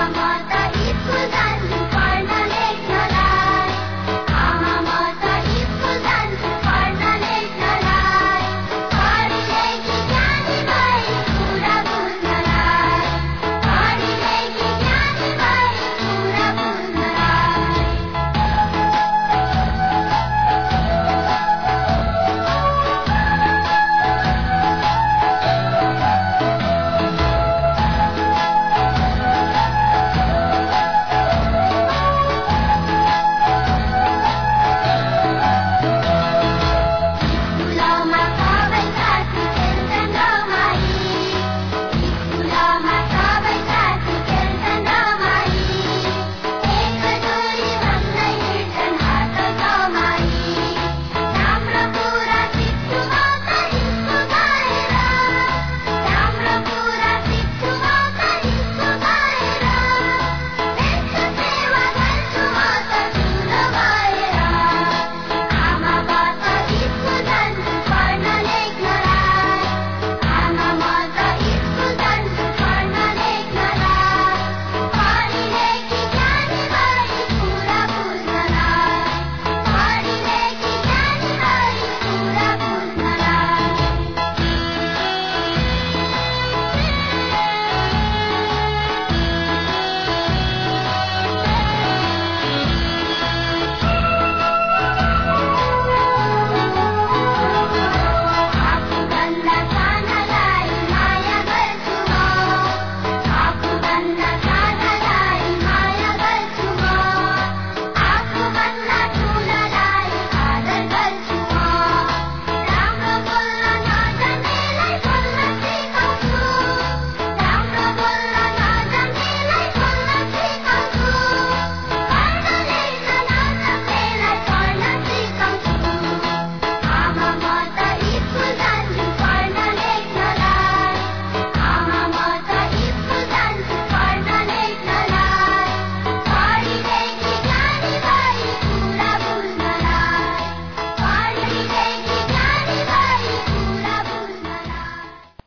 Come on,